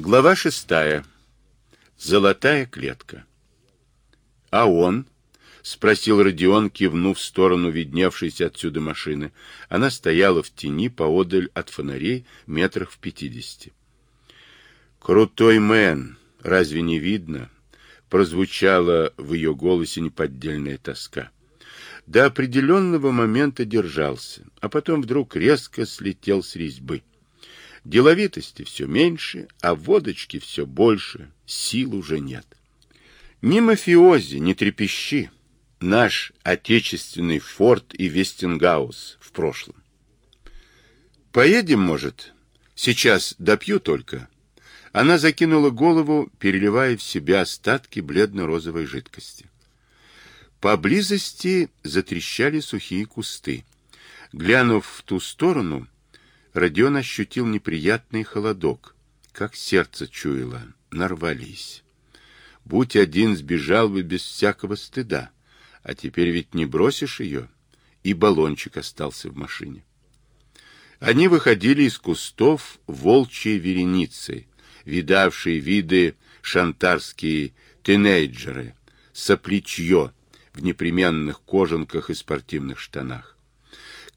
Глава шестая. Золотая клетка. А он? Спросил Родион, кивнув в сторону видневшейся отсюда машины. Она стояла в тени поодаль от фонарей метрах в пятидесяти. Крутой мэн, разве не видно? Прозвучала в ее голосе неподдельная тоска. До определенного момента держался, а потом вдруг резко слетел с резьбы. Деловитости все меньше, а водочки все больше, сил уже нет. Ни мафиози, ни трепещи. Наш отечественный Форд и Вестингаус в прошлом. Поедем, может? Сейчас допью только. Она закинула голову, переливая в себя остатки бледно-розовой жидкости. Поблизости затрещали сухие кусты. Глянув в ту сторону, Родион ощутил неприятный холодок, как сердце чуяло, нарвались. Будь один, сбежал бы без всякого стыда, а теперь ведь не бросишь ее, и баллончик остался в машине. Они выходили из кустов волчьей вереницей, видавшие виды шантарские тинейджеры, соплечье в непременных кожанках и спортивных штанах.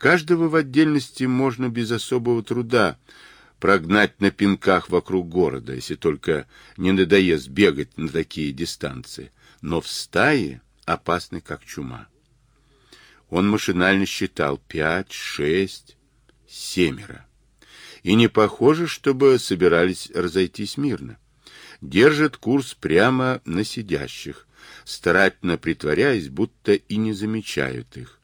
Каждого в отдельности можно без особого труда прогнать на пинках вокруг города, если только не надоест бегать на такие дистанции. Но в стае опасны как чума. Он машинально считал пять, шесть, семеро. И не похоже, чтобы собирались разойтись мирно. Держат курс прямо на сидящих, старательно притворяясь, будто и не замечают их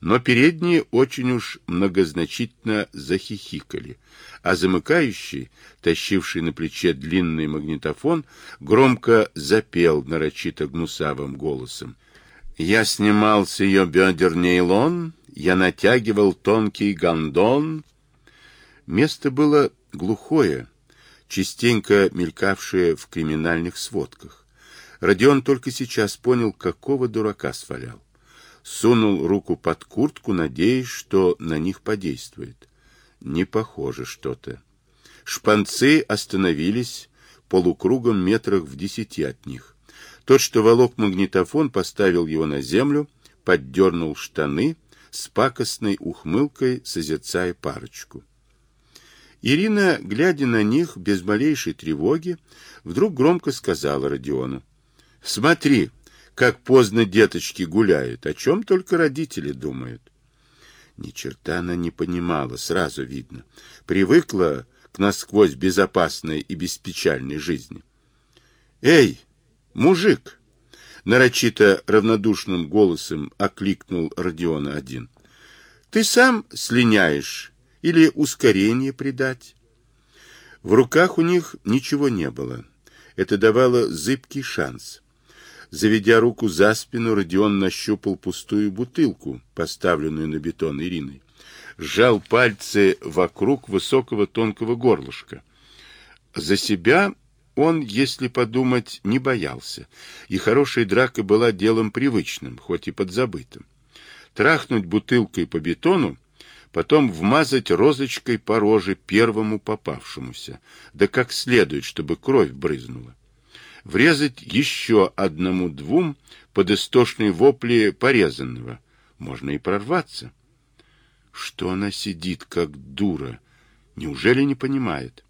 но передние очень уж многозначительно захихикали, а замыкающий, тащивший на плече длинный магнитофон, громко запел нарочито гнусавым голосом. Я снимал с ее бедер нейлон, я натягивал тонкий гондон. Место было глухое, частенько мелькавшее в криминальных сводках. Родион только сейчас понял, какого дурака свалял сунул руку под куртку, надеясь, что на них подействует. Не похоже что-то. Шпанцы остановились полукругом метрах в десяти от них. Тот, что волок магнитофон, поставил его на землю, поддернул штаны, с пакостной ухмылкой созерцая парочку. Ирина, глядя на них без малейшей тревоги, вдруг громко сказала Родиону. — Смотри, как поздно деточки гуляют, о чем только родители думают. Ни черта она не понимала, сразу видно. Привыкла к насквозь безопасной и беспечальной жизни. «Эй, мужик!» Нарочито равнодушным голосом окликнул Родиона один. «Ты сам слиняешь или ускорение придать?» В руках у них ничего не было. Это давало зыбкий шанс. Заведя руку за спину, Родион нащупал пустую бутылку, поставленную на бетон Ириной. Сжал пальцы вокруг высокого тонкого горлышка. За себя он, если подумать, не боялся, и хорошая драка была делом привычным, хоть и подзабытым. Трахнуть бутылкой по бетону, потом вмазать розочкой по роже первому попавшемуся, да как следует, чтобы кровь брызнула врезать еще одному-двум под истошные вопли порезанного. Можно и прорваться. Что она сидит, как дура? Неужели не понимает?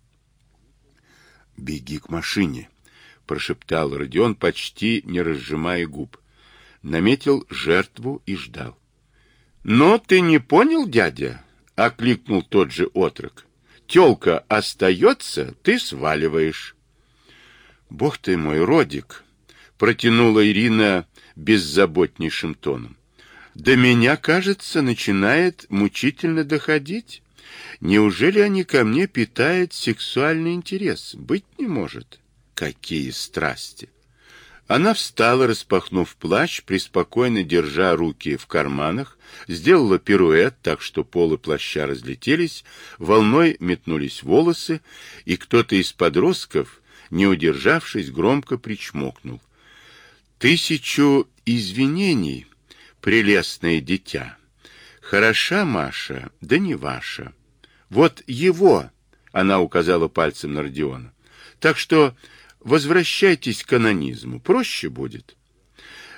«Беги к машине», — прошептал Родион, почти не разжимая губ. Наметил жертву и ждал. «Но ты не понял, дядя?» — окликнул тот же отрок. «Телка остается, ты сваливаешь». Бог ты мой, Родик, протянула Ирина беззаботнейшим тоном. До меня, кажется, начинает мучительно доходить. Неужели они ко мне питают сексуальный интерес? Быть не может. Какие страсти! Она встала, распахнув плащ, преспокойно держа руки в карманах, сделала пируэт, так что полы плаща разлетелись, волной метнулись волосы, и кто-то из подростков не удержавшись, громко причмокнул. Тысячу извинений, прелестное дитя. Хороша Маша, да не ваша. Вот его, она указала пальцем на Родиона, Так что возвращайтесь к анонизму, проще будет.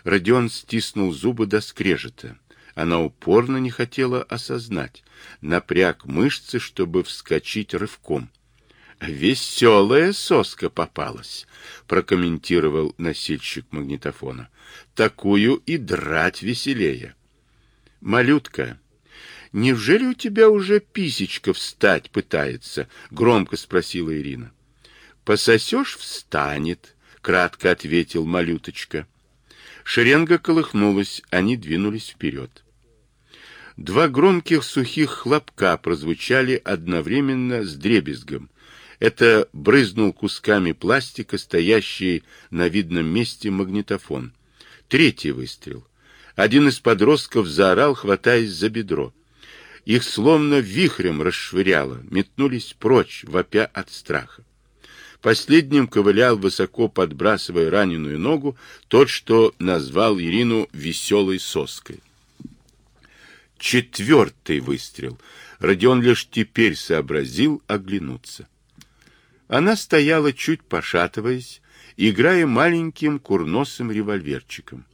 Родион стиснул зубы до скрежета. Она упорно не хотела осознать. Напряг мышцы, чтобы вскочить рывком. «Веселая соска попалась», — прокомментировал носильщик магнитофона. «Такую и драть веселее». «Малютка, неужели у тебя уже писечка встать пытается?» — громко спросила Ирина. «Пососешь — встанет», — кратко ответил малюточка. Шеренга колыхнулась, они двинулись вперед. Два громких сухих хлопка прозвучали одновременно с дребезгом. Это брызнул кусками пластика, стоящий на видном месте магнитофон. Третий выстрел. Один из подростков заорал, хватаясь за бедро. Их словно вихрем расшвыряло, метнулись прочь, вопя от страха. Последним ковылял, высоко подбрасывая раненую ногу, тот, что назвал Ирину веселой соской. Четвертый выстрел. Родион лишь теперь сообразил оглянуться. Она стояла, чуть пошатываясь, играя маленьким курносым револьверчиком.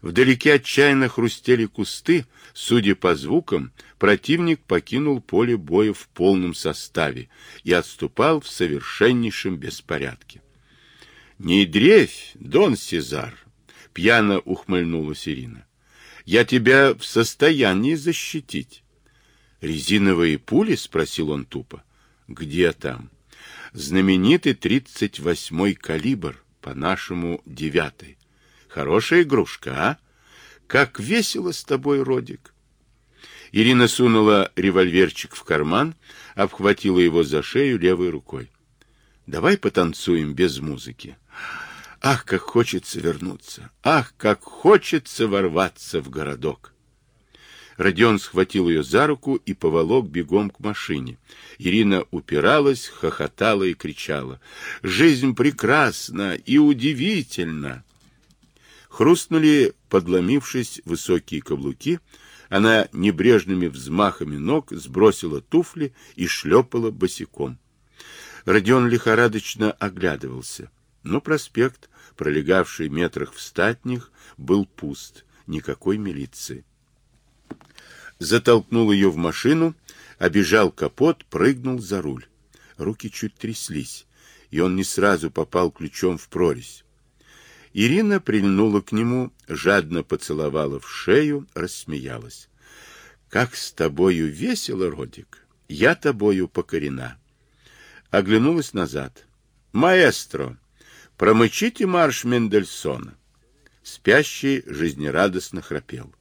Вдалеке отчаянно хрустели кусты. Судя по звукам, противник покинул поле боя в полном составе и отступал в совершеннейшем беспорядке. «Не дрейфь, Дон Сезар!» — пьяно ухмыльнулась Ирина. «Я тебя в состоянии защитить». «Резиновые пули?» — спросил он тупо. «Где там?» «Знаменитый тридцать восьмой калибр, по-нашему девятый. Хорошая игрушка, а? Как весело с тобой, Родик. Ирина сунула револьверчик в карман, обхватила его за шею левой рукой. Давай потанцуем без музыки. Ах, как хочется вернуться! Ах, как хочется ворваться в городок! Родион схватил ее за руку и поволок бегом к машине. Ирина упиралась, хохотала и кричала. «Жизнь прекрасна и удивительна!» Хрустнули, подломившись, высокие каблуки. Она небрежными взмахами ног сбросила туфли и шлепала босиком. Родион лихорадочно оглядывался. Но проспект, пролегавший метрах в статних, был пуст. Никакой милиции. Затолкнул ее в машину, обежал капот, прыгнул за руль. Руки чуть тряслись, и он не сразу попал ключом в прорезь. Ирина прильнула к нему, жадно поцеловала в шею, рассмеялась. «Как с тобою весело, Родик! Я тобою покорена!» Оглянулась назад. «Маэстро, промычите марш Мендельсона!» Спящий жизнерадостно храпел.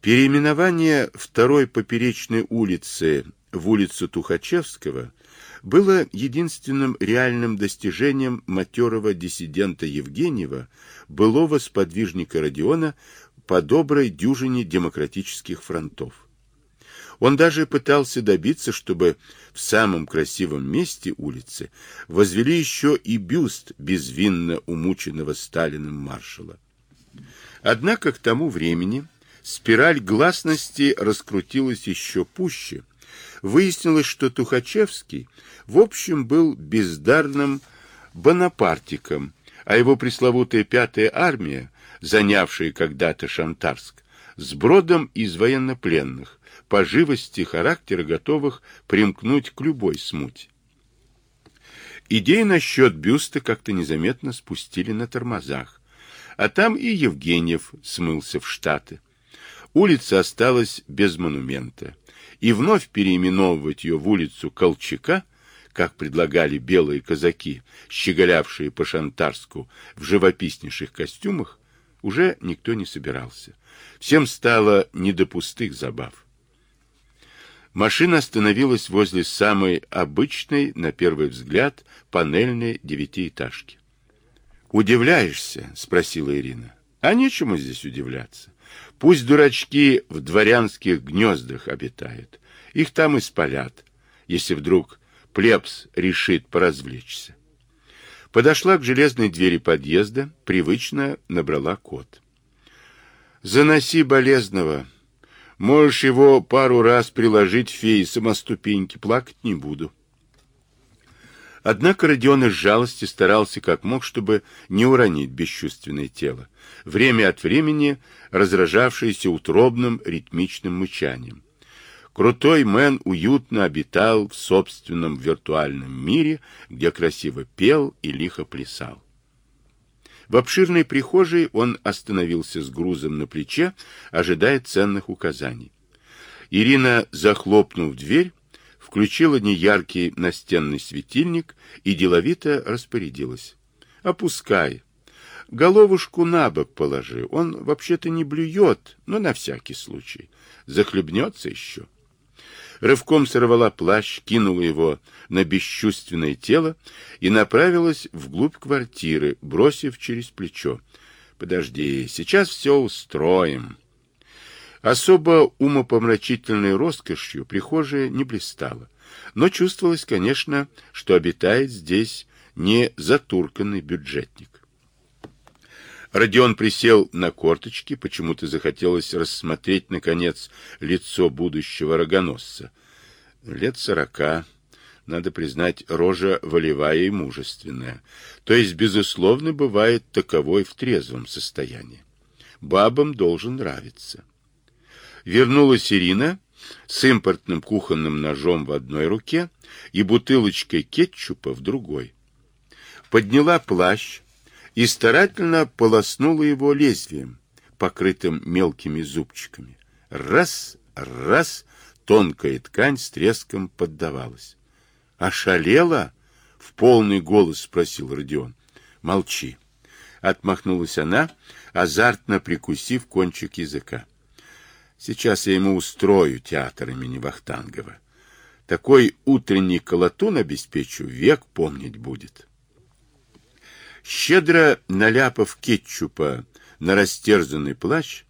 Переименование второй поперечной улицы в улицу Тухачевского было единственным реальным достижением матерого диссидента Евгеньева, былого сподвижника Родиона по доброй дюжине демократических фронтов. Он даже пытался добиться, чтобы в самом красивом месте улицы возвели еще и бюст безвинно умученного Сталиным маршала. Однако к тому времени спираль гласности раскрутилась еще пуще, выяснилось, что Тухачевский в общем был бездарным бонапартиком, а его пресловутая пятая армия, занявшая когда-то Шантарск, с бродом из военнопленных, по живости характера готовых примкнуть к любой смуте. Идеи насчет бюста как-то незаметно спустили на тормозах, а там и Евгеньев смылся в Штаты. Улица осталась без монумента и вновь переименовывать ее в улицу Колчака, как предлагали белые казаки, щеголявшие по Шантарску в живописнейших костюмах, уже никто не собирался. Всем стало не до пустых забав. Машина остановилась возле самой обычной, на первый взгляд, панельной девятиэтажки. «Удивляешься?» — спросила Ирина. «А нечему здесь удивляться. Пусть дурачки в дворянских гнездах обитают. Их там и спалят, если вдруг плебс решит поразвлечься. Подошла к железной двери подъезда, привычно набрала код. «Заноси болезного. Можешь его пару раз приложить феи самоступеньки, плакать не буду». Однако Родион из жалости старался как мог, чтобы не уронить бесчувственное тело, время от времени разражавшееся утробным ритмичным мычанием. Крутой Мэн уютно обитал в собственном виртуальном мире, где красиво пел и лихо плясал. В обширной прихожей он остановился с грузом на плече, ожидая ценных указаний. Ирина, захлопнув дверь, включила неяркий настенный светильник и деловито распорядилась. «Опускай. Головушку на бок положи. Он вообще-то не блюет, но на всякий случай. Захлебнется еще». Рывком сорвала плащ, кинула его на бесчувственное тело и направилась вглубь квартиры, бросив через плечо. «Подожди, сейчас все устроим». Особо умопомрачительной роскошью прихожая не блистала, но чувствовалось, конечно, что обитает здесь не затурканный бюджетник. Родион присел на корточки, почему-то захотелось рассмотреть, наконец, лицо будущего рогоносца. Лет сорока, надо признать, рожа волевая и мужественная, то есть, безусловно, бывает таковой в трезвом состоянии. Бабам должен нравиться. Вернулась Ирина с импортным кухонным ножом в одной руке и бутылочкой кетчупа в другой. Подняла плащ и старательно полоснула его лезвием, покрытым мелкими зубчиками. Раз, раз, тонкая ткань с треском поддавалась. «Ошалела?» — в полный голос спросил Родион. «Молчи!» — отмахнулась она, азартно прикусив кончик языка. Сейчас я ему устрою театр имени Вахтангова. Такой утренний колотун обеспечу, век помнить будет. Щедро наляпав кетчупа на растерзанный плащ,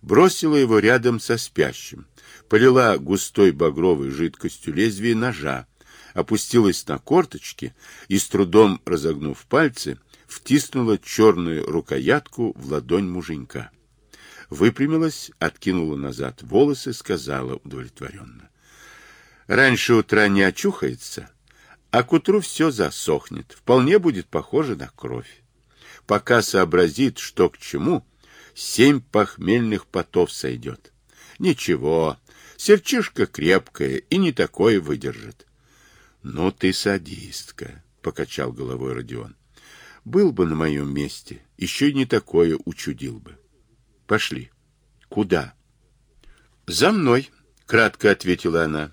бросила его рядом со спящим, полила густой багровой жидкостью лезвие ножа, опустилась на корточки и, с трудом разогнув пальцы, втиснула черную рукоятку в ладонь муженька выпрямилась, откинула назад волосы, сказала удовлетворенно. Раньше утра не очухается, а к утру все засохнет, вполне будет похоже на кровь. Пока сообразит, что к чему, семь похмельных потов сойдет. Ничего, серчишка крепкая и не такое выдержит. — Ну ты садистка, — покачал головой Родион. — Был бы на моем месте, еще и не такое учудил бы. Пошли. Куда? За мной, кратко ответила она.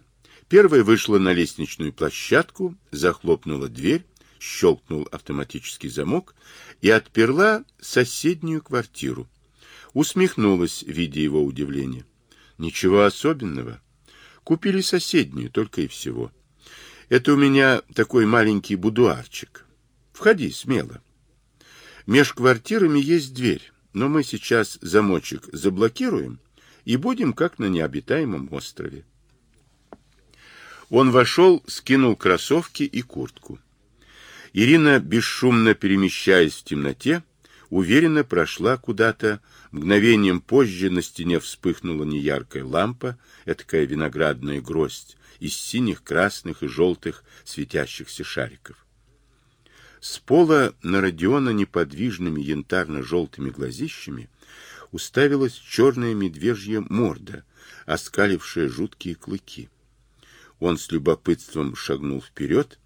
Первая вышла на лестничную площадку, захлопнула дверь, щелкнул автоматический замок и отперла соседнюю квартиру. Усмехнулась, видя его удивление. Ничего особенного. Купили соседнюю, только и всего. Это у меня такой маленький будуарчик. Входи смело. Меж квартирами есть дверь но мы сейчас замочек заблокируем и будем как на необитаемом острове. Он вошел, скинул кроссовки и куртку. Ирина, бесшумно перемещаясь в темноте, уверенно прошла куда-то. Мгновением позже на стене вспыхнула неяркая лампа, этакая виноградная гроздь, из синих, красных и желтых светящихся шариков. С пола на Родиона неподвижными янтарно-желтыми глазищами уставилась черная медвежья морда, оскалившая жуткие клыки. Он с любопытством шагнул вперед,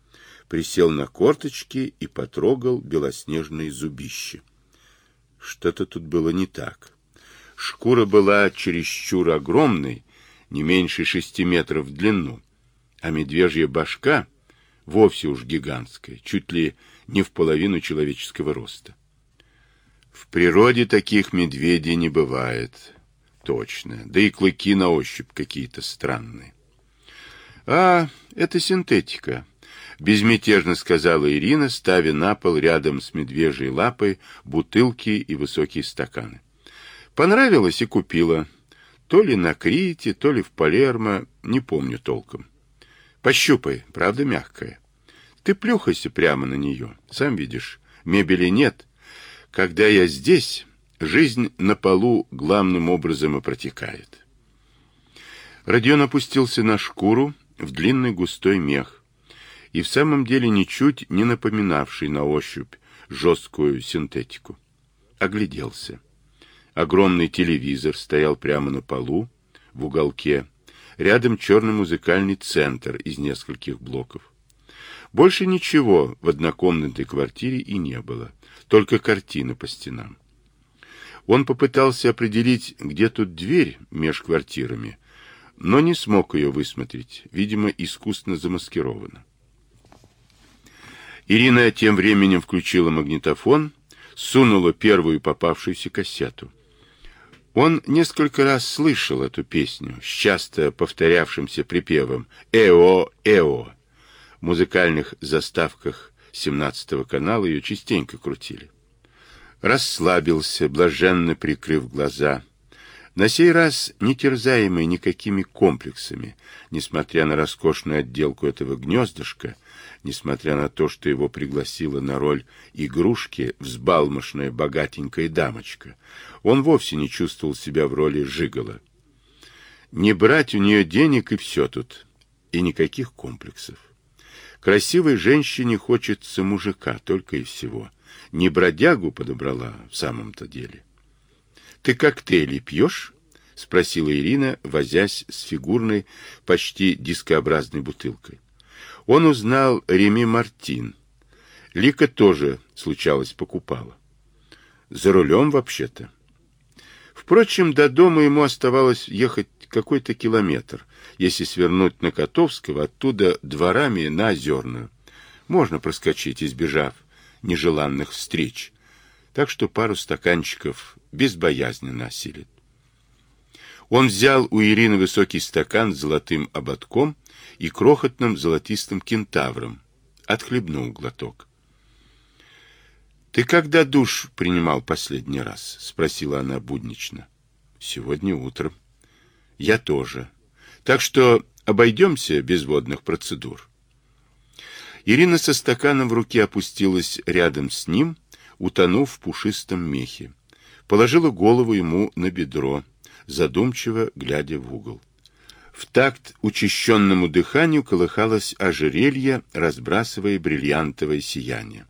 присел на корточки и потрогал белоснежные зубища. Что-то тут было не так. Шкура была чересчур огромной, не меньше шести метров в длину, а медвежья башка вовсе уж гигантская, чуть ли не в половину человеческого роста. В природе таких медведей не бывает. Точно. Да и клыки на ощупь какие-то странные. А, это синтетика, безмятежно сказала Ирина, ставя на пол рядом с медвежьей лапой бутылки и высокие стаканы. Понравилось и купила. То ли на Крите, то ли в Палермо, не помню толком. Пощупай, правда мягкая. Ты плюхайся прямо на нее. Сам видишь, мебели нет. Когда я здесь, жизнь на полу главным образом и протекает. Родион опустился на шкуру в длинный густой мех. и в самом деле ничуть не напоминавший на ощупь жесткую синтетику. Огляделся. Огромный телевизор стоял прямо на полу, в уголке. Рядом черный музыкальный центр из нескольких блоков. Больше ничего в однокомнатной квартире и не было, только картины по стенам. Он попытался определить, где тут дверь меж квартирами, но не смог ее высмотреть, видимо, искусно замаскирована. Ирина тем временем включила магнитофон, сунула первую попавшуюся кассету. Он несколько раз слышал эту песню с часто повторявшимся припевом «Эо, эо». Музыкальных заставках 17-го канала ее частенько крутили. Расслабился, блаженно прикрыв глаза – на сей раз не терзаемый никакими комплексами, несмотря на роскошную отделку этого гнездышка, несмотря на то, что его пригласила на роль игрушки взбалмошная богатенькая дамочка, он вовсе не чувствовал себя в роли жигала. Не брать у нее денег и все тут, и никаких комплексов. Красивой женщине хочется мужика, только и всего. Не бродягу подобрала в самом-то деле. «Ты коктейли пьешь?» — спросила Ирина, возясь с фигурной, почти дискообразной бутылкой. Он узнал Реми Мартин. Лика тоже, случалось, покупала. За рулем вообще-то. Впрочем, до дома ему оставалось ехать какой-то километр, если свернуть на Котовского, оттуда дворами на Озерную. Можно проскочить, избежав нежеланных встреч так что пару стаканчиков безбоязненно осилит. Он взял у Ирины высокий стакан с золотым ободком и крохотным золотистым кентавром, отхлебнул глоток. «Ты когда душ принимал последний раз?» — спросила она буднично. «Сегодня утром». «Я тоже. Так что обойдемся без водных процедур». Ирина со стаканом в руке опустилась рядом с ним утонув в пушистом мехе. Положила голову ему на бедро, задумчиво глядя в угол. В такт учащенному дыханию колыхалось ожерелье, разбрасывая бриллиантовое сияние.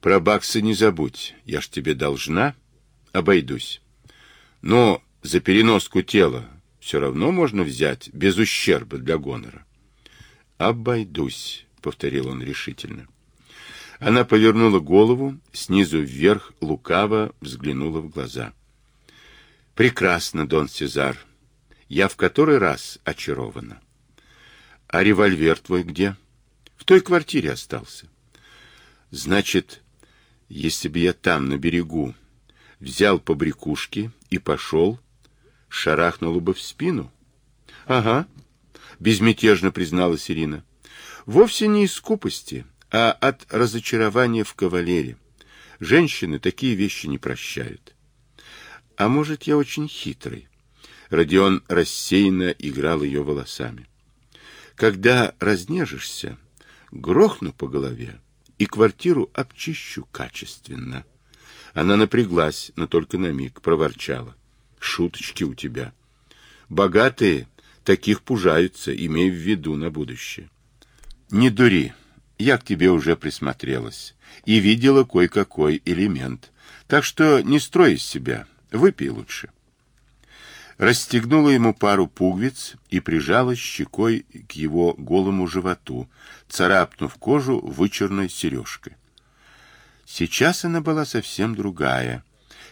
«Про баксы не забудь, я ж тебе должна, обойдусь. Но за переноску тела все равно можно взять без ущерба для гонора». «Обойдусь», — повторил он решительно. Она повернула голову, снизу вверх, лукаво взглянула в глаза. «Прекрасно, Дон Сезар. Я в который раз очарована. А револьвер твой где? В той квартире остался. Значит, если бы я там, на берегу, взял по брякушке и пошел, шарахнуло бы в спину? Ага, безмятежно призналась Ирина. Вовсе не из скупости, а от разочарования в кавалере. Женщины такие вещи не прощают. А может, я очень хитрый? Родион рассеянно играл ее волосами. Когда разнежишься, грохну по голове и квартиру обчищу качественно. Она напряглась, но только на миг, проворчала. Шуточки у тебя. Богатые таких пужаются, имей в виду на будущее. Не дури, я к тебе уже присмотрелась и видела кое-какой элемент. Так что не строй из себя, выпей лучше. Расстегнула ему пару пуговиц и прижала щекой к его голому животу, царапнув кожу вычурной сережкой. Сейчас она была совсем другая,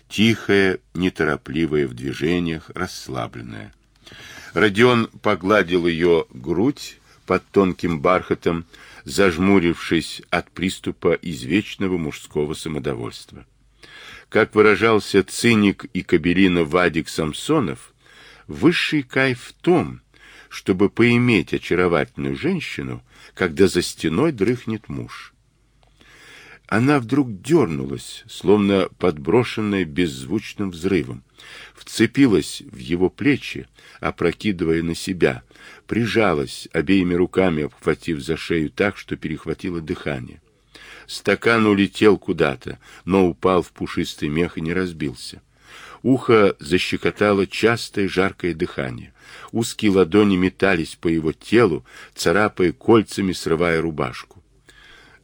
тихая, неторопливая в движениях, расслабленная. Родион погладил ее грудь под тонким бархатом, зажмурившись от приступа извечного мужского самодовольства. Как выражался циник и кабелина Вадик Самсонов, высший кайф в том, чтобы поиметь очаровательную женщину, когда за стеной дрыхнет муж. Она вдруг дернулась, словно подброшенная беззвучным взрывом, вцепилась в его плечи, опрокидывая на себя, прижалась, обеими руками обхватив за шею так, что перехватило дыхание. Стакан улетел куда-то, но упал в пушистый мех и не разбился. Ухо защекотало частое жаркое дыхание. Узкие ладони метались по его телу, царапая кольцами, срывая рубашку.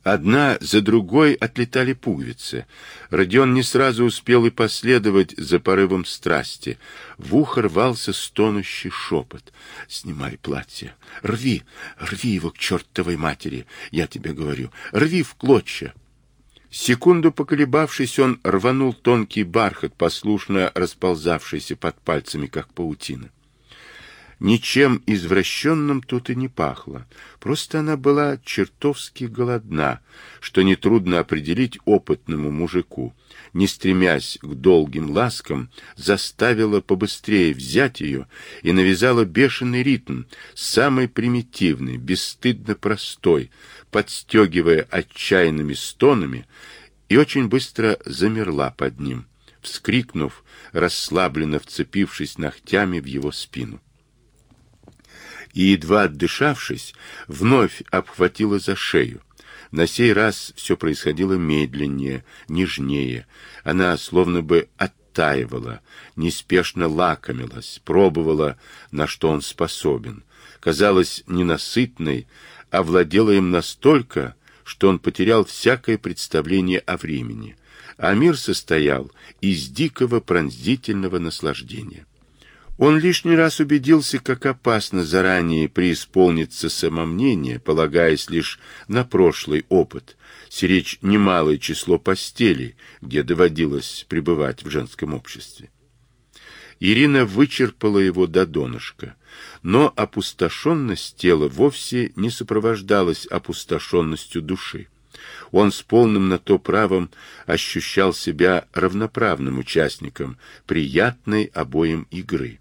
Одна за другой отлетали пуговицы. Родион не сразу успел и последовать за порывом страсти. В ухо рвался стонущий шепот. «Снимай платье! Рви! Рви его к чертовой матери! Я тебе говорю! Рви в клочья!» Секунду поколебавшись, он рванул тонкий бархат, послушно расползавшийся под пальцами, как паутина. Ничем извращенным тут и не пахло. Просто она была чертовски голодна, что нетрудно определить опытному мужику. Не стремясь к долгим ласкам, заставила побыстрее взять ее и навязала бешеный ритм, самый примитивный, бесстыдно простой, подстегивая отчаянными стонами, и очень быстро замерла под ним, вскрикнув, расслабленно вцепившись ногтями в его спину и, едва отдышавшись, вновь обхватила за шею. На сей раз все происходило медленнее, нежнее. Она словно бы оттаивала, неспешно лакомилась, пробовала, на что он способен. Казалась ненасытной, овладела им настолько, что он потерял всякое представление о времени, а мир состоял из дикого пронзительного наслаждения. Он лишний раз убедился, как опасно заранее преисполниться самомнение, полагаясь лишь на прошлый опыт, сиречь немалое число постелей, где доводилось пребывать в женском обществе. Ирина вычерпала его до донышка, но опустошенность тела вовсе не сопровождалась опустошенностью души. Он с полным на то правом ощущал себя равноправным участником приятной обоим игры.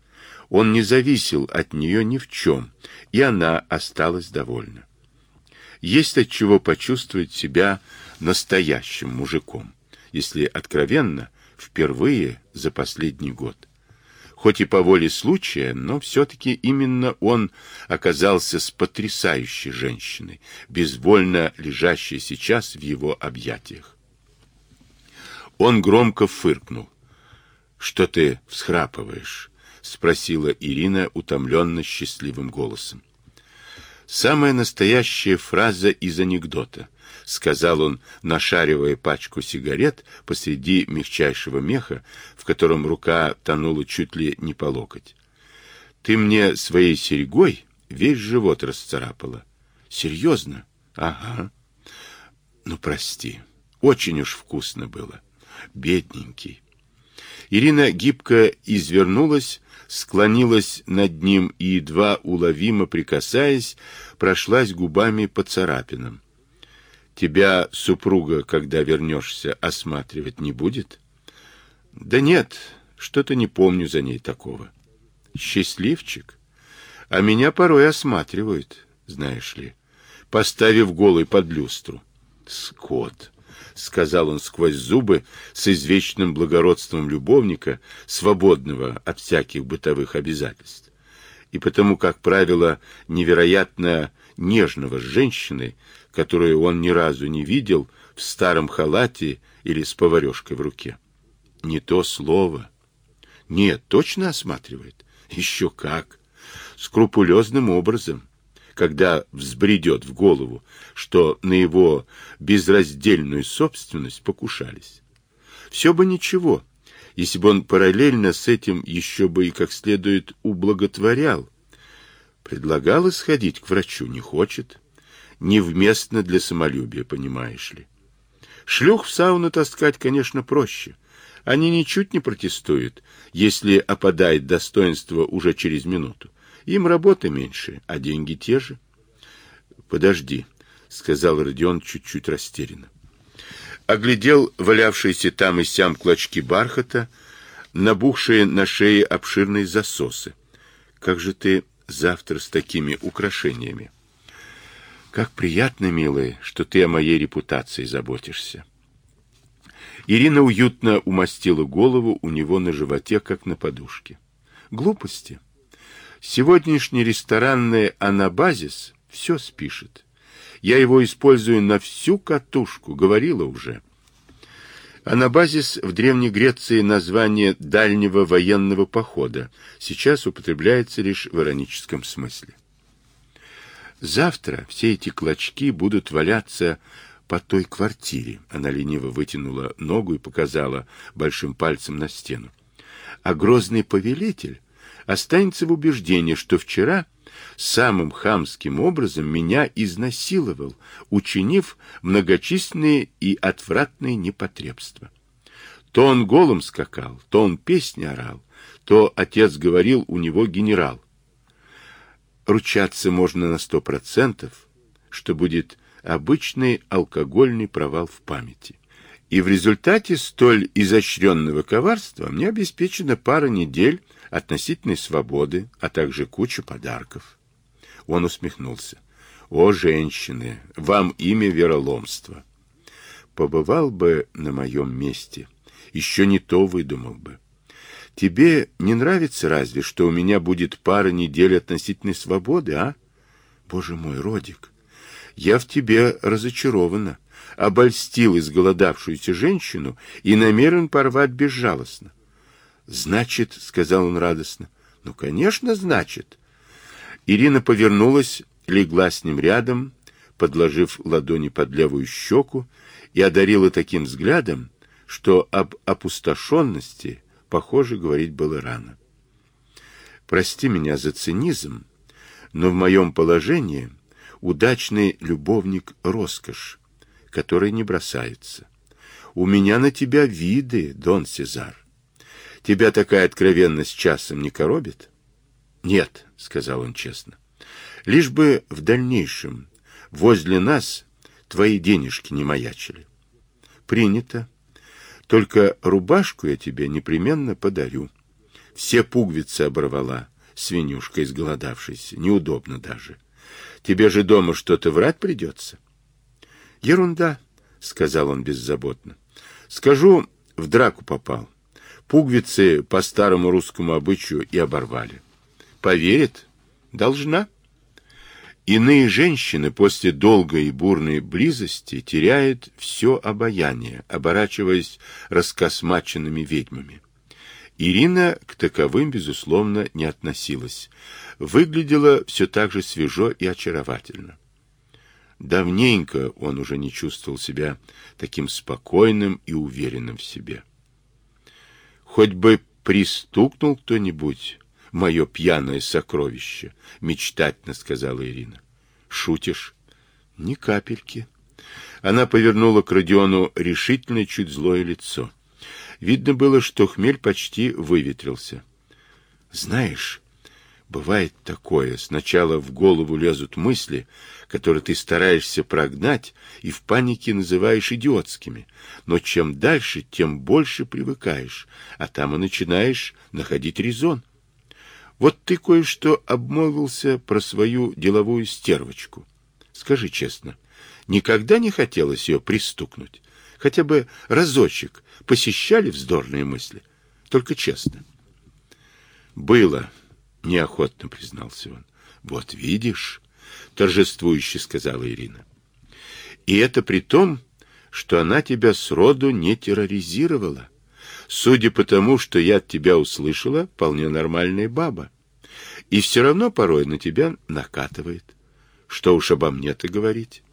Он не зависел от нее ни в чем, и она осталась довольна. Есть от чего почувствовать себя настоящим мужиком, если откровенно, впервые за последний год. Хоть и по воле случая, но все-таки именно он оказался с потрясающей женщиной, безвольно лежащей сейчас в его объятиях. Он громко фыркнул. «Что ты всхрапываешь?» Спросила Ирина утомленно счастливым голосом. Самая настоящая фраза из анекдота, сказал он, нашаривая пачку сигарет посреди мягчайшего меха, в котором рука тонула чуть ли не по локоть. Ты мне своей серьгой весь живот расцарапала. Серьезно? Ага. Ну, прости. Очень уж вкусно было. Бедненький. Ирина гибко извернулась, склонилась над ним и, едва уловимо прикасаясь, прошлась губами по царапинам. «Тебя супруга, когда вернешься, осматривать не будет?» «Да нет, что-то не помню за ней такого». «Счастливчик? А меня порой осматривают, знаешь ли, поставив голый под люстру». «Скот!» — сказал он сквозь зубы с извечным благородством любовника, свободного от всяких бытовых обязательств. И потому, как правило, невероятно нежного с женщиной, которую он ни разу не видел, в старом халате или с поварешкой в руке. Не то слово. Нет, точно осматривает. Еще как. Скрупулезным образом когда взбредет в голову, что на его безраздельную собственность покушались. Все бы ничего, если бы он параллельно с этим еще бы и как следует ублаготворял. Предлагал сходить к врачу, не хочет. Невместно для самолюбия, понимаешь ли. Шлюх в сауну таскать, конечно, проще. Они ничуть не протестуют, если опадает достоинство уже через минуту. Им работы меньше, а деньги те же. Подожди, сказал Родион чуть-чуть растерянно. Оглядел валявшиеся там и сям клочки бархата, набухшие на шее обширные засосы. Как же ты завтра с такими украшениями? Как приятно, милая, что ты о моей репутации заботишься. Ирина уютно умастила голову у него на животе, как на подушке. Глупости. Сегодняшний ресторанный анабазис все спишет. Я его использую на всю катушку, говорила уже. Анабазис в Древней Греции название дальнего военного похода, сейчас употребляется лишь в ироническом смысле. Завтра все эти клочки будут валяться по той квартире. Она лениво вытянула ногу и показала большим пальцем на стену. А грозный повелитель останется в убеждении, что вчера самым хамским образом меня изнасиловал, учинив многочисленные и отвратные непотребства. То он голым скакал, то он песни орал, то отец говорил у него генерал. Ручаться можно на сто процентов, что будет обычный алкогольный провал в памяти. И в результате столь изощренного коварства мне обеспечена пара недель относительной свободы, а также куча подарков. Он усмехнулся. «О, женщины, вам имя вероломства!» «Побывал бы на моем месте, еще не то выдумал бы. Тебе не нравится разве, что у меня будет пара недель относительной свободы, а? Боже мой, Родик, я в тебе разочарована, обольстил изголодавшуюся женщину и намерен порвать безжалостно. Значит, — сказал он радостно, — ну, конечно, значит. Ирина повернулась, легла с ним рядом, подложив ладони под левую щеку, и одарила таким взглядом, что об опустошенности, похоже, говорить было рано. Прости меня за цинизм, но в моем положении удачный любовник — роскошь, который не бросается. У меня на тебя виды, Дон Сезар. Тебя такая откровенность часом не коробит? Нет, — сказал он честно. Лишь бы в дальнейшем возле нас твои денежки не маячили. Принято. Только рубашку я тебе непременно подарю. Все пуговицы оборвала, свинюшка изголодавшаяся, неудобно даже. Тебе же дома что-то врать придется. Ерунда, — сказал он беззаботно. Скажу, в драку попал. Пуговицы по старому русскому обычаю и оборвали. Поверит? Должна. Иные женщины после долгой и бурной близости теряют все обаяние, оборачиваясь раскосмаченными ведьмами. Ирина к таковым, безусловно, не относилась. Выглядела все так же свежо и очаровательно. Давненько он уже не чувствовал себя таким спокойным и уверенным в себе. Хоть бы пристукнул кто-нибудь, мое пьяное сокровище, — мечтательно сказала Ирина. — Шутишь? — Ни капельки. Она повернула к Родиону решительно чуть злое лицо. Видно было, что хмель почти выветрился. — Знаешь, бывает такое. Сначала в голову лезут мысли, которые ты стараешься прогнать и в панике называешь идиотскими. Но чем дальше, тем больше привыкаешь, а там и начинаешь находить резон. — вот ты кое-что обмолвился про свою деловую стервочку. Скажи честно, никогда не хотелось ее пристукнуть? Хотя бы разочек посещали вздорные мысли? Только честно. Было, неохотно признался он. Вот видишь, торжествующе сказала Ирина. И это при том, что она тебя сроду не терроризировала. Судя по тому, что я от тебя услышала, вполне нормальная баба. И все равно порой на тебя накатывает. Что уж обо мне-то говорить.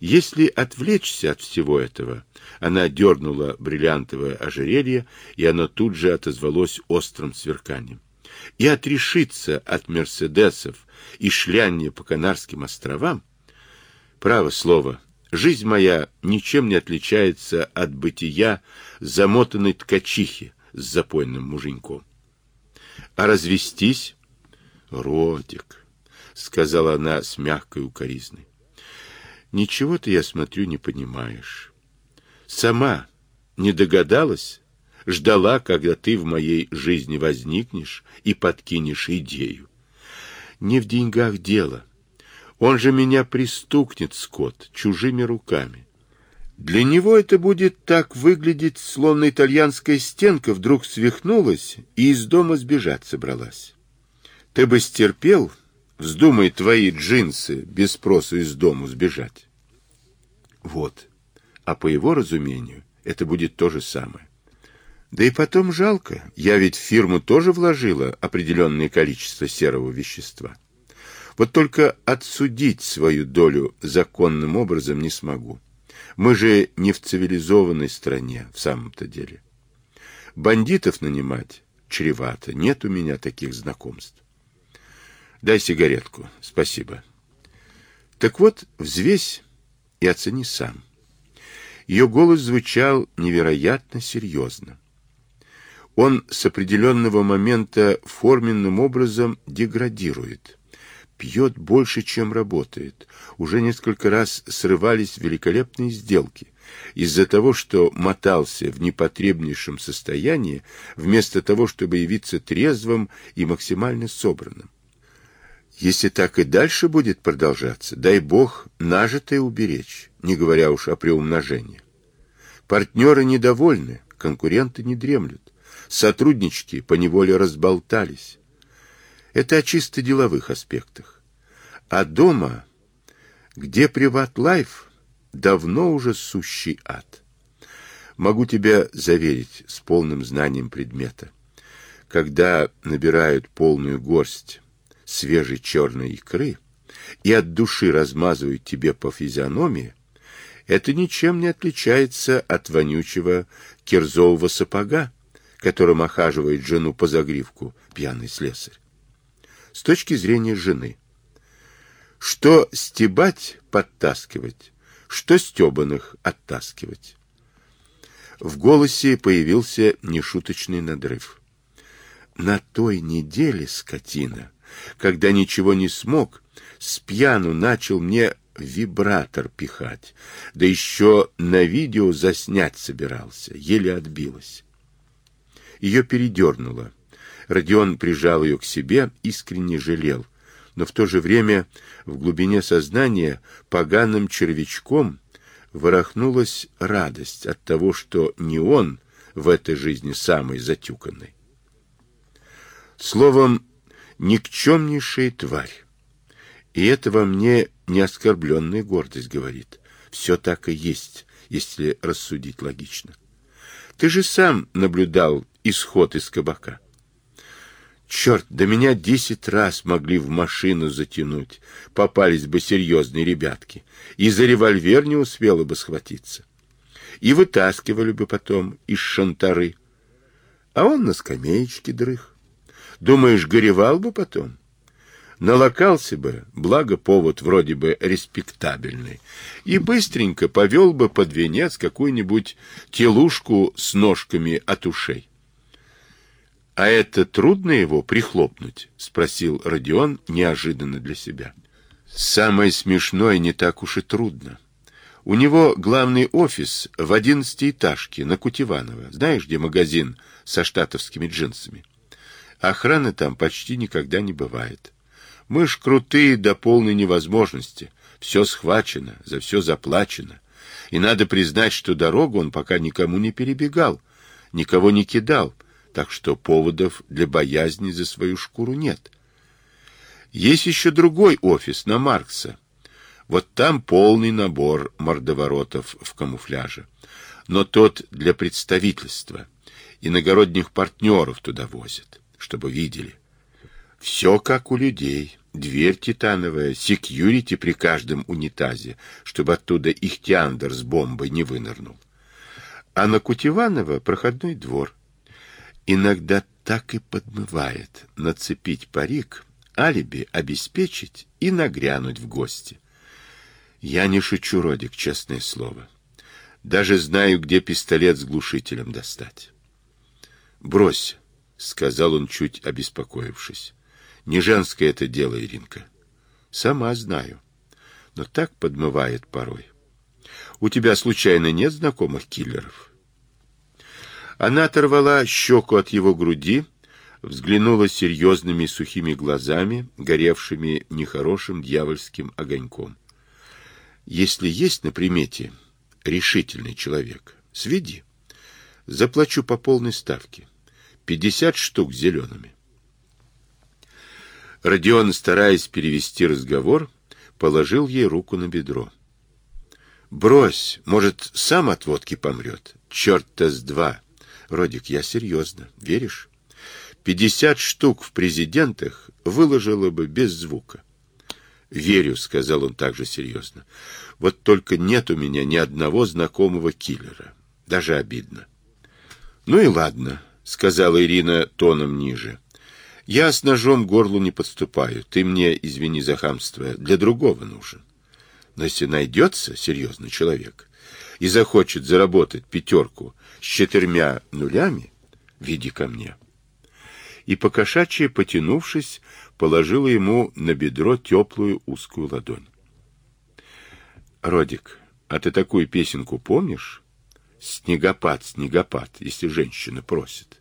Если отвлечься от всего этого, она дернула бриллиантовое ожерелье, и оно тут же отозвалось острым сверканием. И отрешиться от мерседесов и шляния по Канарским островам, право слово, Жизнь моя ничем не отличается от бытия замотанной ткачихи с запойным муженьком. А развестись? Ротик, сказала она с мягкой укоризной. Ничего ты, я смотрю, не понимаешь. Сама не догадалась, ждала, когда ты в моей жизни возникнешь и подкинешь идею. Не в деньгах дело. Он же меня пристукнет, Скотт, чужими руками. Для него это будет так выглядеть, словно итальянская стенка вдруг свихнулась и из дома сбежать собралась. Ты бы стерпел, вздумай твои джинсы без спросу из дому сбежать. Вот. А по его разумению, это будет то же самое. Да и потом жалко, я ведь в фирму тоже вложила определенное количество серого вещества. Вот только отсудить свою долю законным образом не смогу. Мы же не в цивилизованной стране, в самом-то деле. Бандитов нанимать чревато, нет у меня таких знакомств. Дай сигаретку, спасибо. Так вот, взвесь и оцени сам. Ее голос звучал невероятно серьезно. Он с определенного момента форменным образом деградирует. Пьет больше, чем работает. Уже несколько раз срывались великолепные сделки. Из-за того, что мотался в непотребнейшем состоянии, вместо того, чтобы явиться трезвым и максимально собранным. Если так и дальше будет продолжаться, дай бог нажитое уберечь, не говоря уж о приумножении. Партнеры недовольны, конкуренты не дремлют сотруднички поневоле разболтались. Это о чисто деловых аспектах. А дома, где приват-лайф, давно уже сущий ад. Могу тебя заверить с полным знанием предмета. Когда набирают полную горсть свежей черной икры и от души размазывают тебе по физиономии, это ничем не отличается от вонючего кирзового сапога, которым охаживает жену по загривку пьяный слесарь. С точки зрения жены. Что стебать, подтаскивать, что стебаных оттаскивать. В голосе появился нешуточный надрыв. На той неделе, скотина, когда ничего не смог, с пьяну начал мне вибратор пихать, да еще на видео заснять собирался, еле отбилась. Ее передернуло. Родион прижал ее к себе, искренне жалел. Но в то же время в глубине сознания поганым червячком ворохнулась радость от того, что не он в этой жизни самый затюканный. Словом, никчемнейшая тварь. И это во мне не оскорбленная гордость говорит. Все так и есть, если рассудить логично. Ты же сам наблюдал исход из кабака. Черт, да меня десять раз могли в машину затянуть. Попались бы серьезные ребятки. И за револьвер не успела бы схватиться. И вытаскивали бы потом из шантары. А он на скамеечке дрых. Думаешь, горевал бы потом? Налокался бы, благо повод вроде бы респектабельный, и быстренько повел бы под венец какую-нибудь телушку с ножками от ушей. — А это трудно его прихлопнуть? — спросил Родион неожиданно для себя. — Самое смешное не так уж и трудно. У него главный офис в одиннадцатиэтажке на Кутеваново. Знаешь, где магазин со штатовскими джинсами? Охраны там почти никогда не бывает. Мы ж крутые до полной невозможности. Все схвачено, за все заплачено. И надо признать, что дорогу он пока никому не перебегал, никого не кидал — так что поводов для боязни за свою шкуру нет. Есть еще другой офис на Маркса. Вот там полный набор мордоворотов в камуфляже. Но тот для представительства. Иногородних партнеров туда возят, чтобы видели. Все как у людей. Дверь титановая, секьюрити при каждом унитазе, чтобы оттуда ихтиандр с бомбой не вынырнул. А на Кутеванова проходной двор. Иногда так и подмывает нацепить парик, алиби обеспечить и нагрянуть в гости. Я не шучу, Родик, честное слово. Даже знаю, где пистолет с глушителем достать. Брось, — сказал он, чуть обеспокоившись. Не женское это дело, Иринка. Сама знаю. Но так подмывает порой. У тебя, случайно, нет знакомых киллеров? Она оторвала щеку от его груди, взглянула серьезными сухими глазами, горевшими нехорошим дьявольским огоньком. Если есть на примете решительный человек, сведи. Заплачу по полной ставке. Пятьдесят штук зелеными. Родион, стараясь перевести разговор, положил ей руку на бедро. Брось, может, сам от водки помрет. Черт-то с два. Родик, я серьезно. Веришь? Пятьдесят штук в президентах выложила бы без звука. Верю, сказал он также серьезно. Вот только нет у меня ни одного знакомого киллера. Даже обидно. Ну и ладно, сказала Ирина тоном ниже. Я с ножом горлу не подступаю. Ты мне, извини за хамство, для другого нужен. Но если найдется серьезный человек и захочет заработать пятерку четырьмя нулями, веди ко мне. И покошачьи, потянувшись, положила ему на бедро теплую узкую ладонь. Родик, а ты такую песенку помнишь? Снегопад, снегопад, если женщина просит.